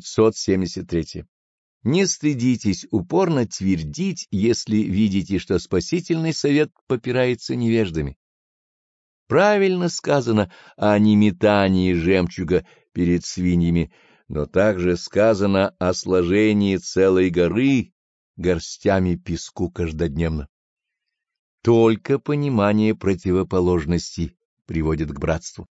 573. Не стыдитесь упорно твердить, если видите, что спасительный совет попирается невеждами. Правильно сказано о неметании жемчуга перед свиньями, но также сказано о сложении целой горы горстями песку каждодневно. Только понимание противоположностей приводит к братству.